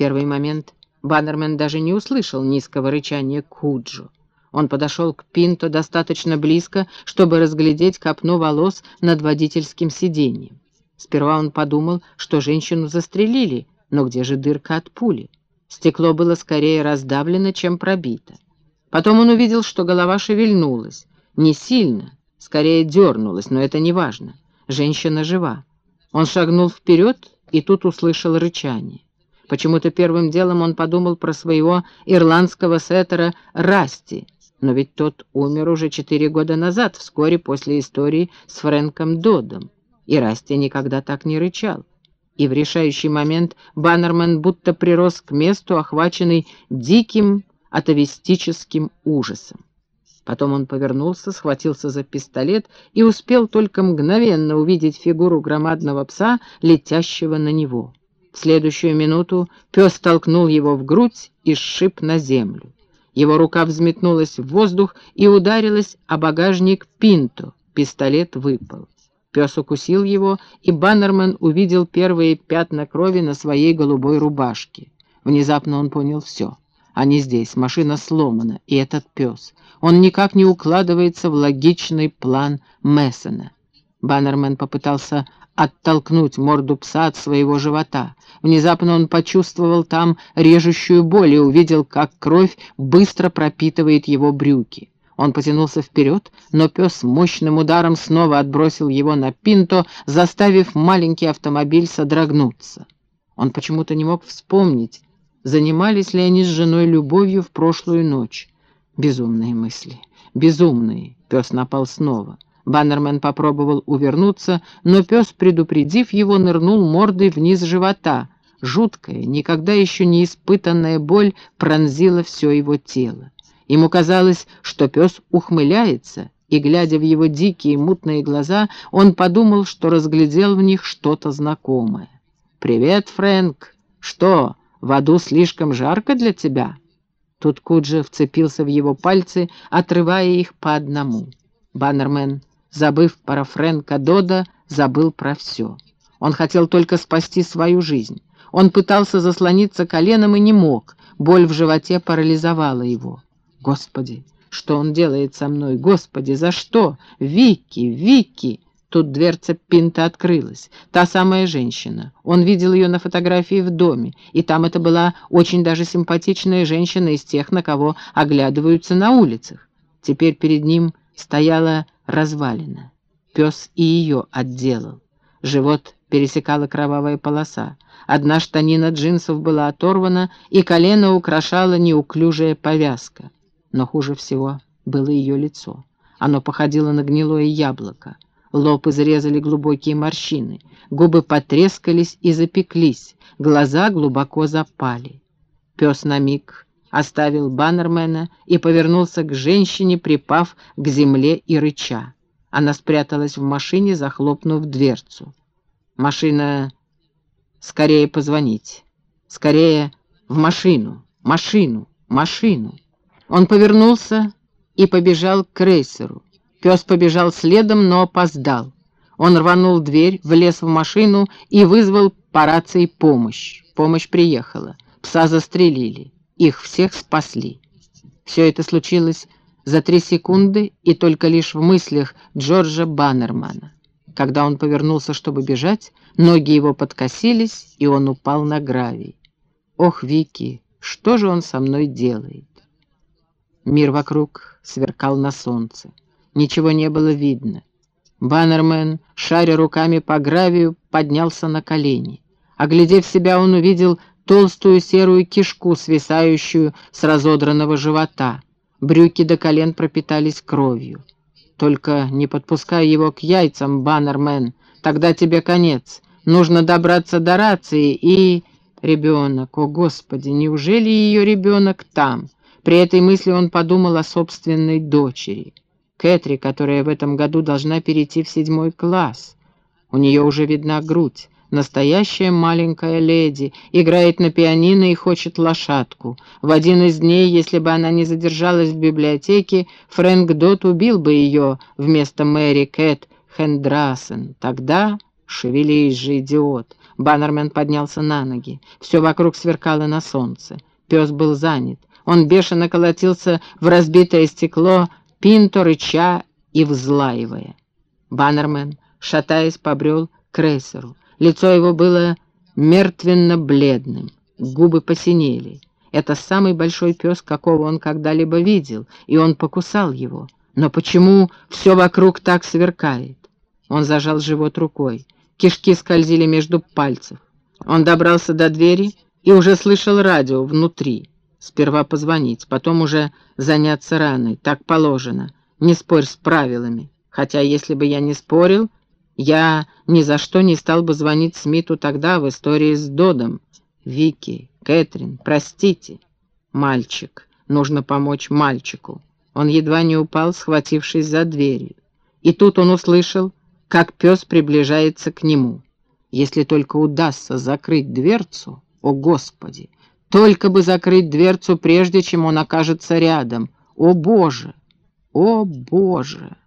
первый момент Баннермен даже не услышал низкого рычания Куджо. Он подошел к Пинто достаточно близко, чтобы разглядеть копну волос над водительским сиденьем. Сперва он подумал, что женщину застрелили, но где же дырка от пули? Стекло было скорее раздавлено, чем пробито. Потом он увидел, что голова шевельнулась. Не сильно, скорее дернулась, но это не важно. Женщина жива. Он шагнул вперед и тут услышал рычание. Почему-то первым делом он подумал про своего ирландского сеттера Расти, но ведь тот умер уже четыре года назад, вскоре после истории с Фрэнком Додом, и Расти никогда так не рычал. И в решающий момент Баннермен будто прирос к месту, охваченный диким атовистическим ужасом. Потом он повернулся, схватился за пистолет и успел только мгновенно увидеть фигуру громадного пса, летящего на него. В следующую минуту пес толкнул его в грудь и сшиб на землю. Его рука взметнулась в воздух и ударилась о багажник Пинто. Пистолет выпал. Пес укусил его, и Баннерман увидел первые пятна крови на своей голубой рубашке. Внезапно он понял все. Они здесь, машина сломана, и этот пес. Он никак не укладывается в логичный план Мессена. Баннермен попытался оттолкнуть морду пса от своего живота. Внезапно он почувствовал там режущую боль и увидел, как кровь быстро пропитывает его брюки. Он потянулся вперед, но пес мощным ударом снова отбросил его на пинто, заставив маленький автомобиль содрогнуться. Он почему-то не мог вспомнить, занимались ли они с женой любовью в прошлую ночь. Безумные мысли, безумные. Пес напал снова. Баннермен попробовал увернуться, но пес, предупредив его, нырнул мордой вниз живота. Жуткая, никогда еще не испытанная боль пронзила все его тело. Ему казалось, что пес ухмыляется, и, глядя в его дикие мутные глаза, он подумал, что разглядел в них что-то знакомое. «Привет, Фрэнк! Что, в аду слишком жарко для тебя?» Тут Куджи вцепился в его пальцы, отрывая их по одному. Баннермен забыв про Фрэнка Дода, забыл про все. Он хотел только спасти свою жизнь. Он пытался заслониться коленом и не мог. Боль в животе парализовала его. «Господи, что он делает со мной? Господи, за что? Вики, Вики!» Тут дверца Пинта открылась. Та самая женщина. Он видел ее на фотографии в доме, и там это была очень даже симпатичная женщина из тех, на кого оглядываются на улицах. Теперь перед ним стояла развалина. Пес и ее отделал. Живот пересекала кровавая полоса. Одна штанина джинсов была оторвана, и колено украшала неуклюжая повязка. Но хуже всего было ее лицо. Оно походило на гнилое яблоко. Лоб изрезали глубокие морщины, губы потрескались и запеклись, глаза глубоко запали. Пес на миг оставил Баннермена и повернулся к женщине, припав к земле и рыча. Она спряталась в машине, захлопнув дверцу. Машина... Скорее позвонить. Скорее в машину, машину, машину. Он повернулся и побежал к крейсеру. Пес побежал следом, но опоздал. Он рванул дверь, влез в машину и вызвал по рации помощь. Помощь приехала. Пса застрелили. Их всех спасли. Все это случилось за три секунды и только лишь в мыслях Джорджа Баннермана. Когда он повернулся, чтобы бежать, ноги его подкосились, и он упал на гравий. «Ох, Вики, что же он со мной делает?» Мир вокруг сверкал на солнце. Ничего не было видно. Баннермен, шаря руками по гравию, поднялся на колени. Оглядев себя, он увидел толстую серую кишку, свисающую с разодранного живота. Брюки до колен пропитались кровью. «Только не подпускай его к яйцам, Баннермен, тогда тебе конец. Нужно добраться до рации и...» «Ребенок, о господи, неужели ее ребенок там?» При этой мысли он подумал о собственной дочери. Кэтри, которая в этом году должна перейти в седьмой класс. У нее уже видна грудь. Настоящая маленькая леди, играет на пианино и хочет лошадку. В один из дней, если бы она не задержалась в библиотеке, Фрэнк Дот убил бы ее вместо Мэри Кэт Хендрасен. Тогда, шевелись же, идиот, Баннермен поднялся на ноги. Все вокруг сверкало на солнце. Пес был занят. Он бешено колотился в разбитое стекло, пинто рыча и взлаивая. Баннермен, шатаясь, побрел к рейсеру. Лицо его было мертвенно-бледным, губы посинели. Это самый большой пес, какого он когда-либо видел, и он покусал его. Но почему все вокруг так сверкает? Он зажал живот рукой. Кишки скользили между пальцев. Он добрался до двери и уже слышал радио внутри. Сперва позвонить, потом уже заняться раной. Так положено. Не спорь с правилами. Хотя, если бы я не спорил, я ни за что не стал бы звонить Смиту тогда в истории с Додом. Вики, Кэтрин, простите. Мальчик. Нужно помочь мальчику. Он едва не упал, схватившись за дверью. И тут он услышал, как пес приближается к нему. Если только удастся закрыть дверцу, о Господи, только бы закрыть дверцу, прежде чем он окажется рядом. О Боже! О Боже!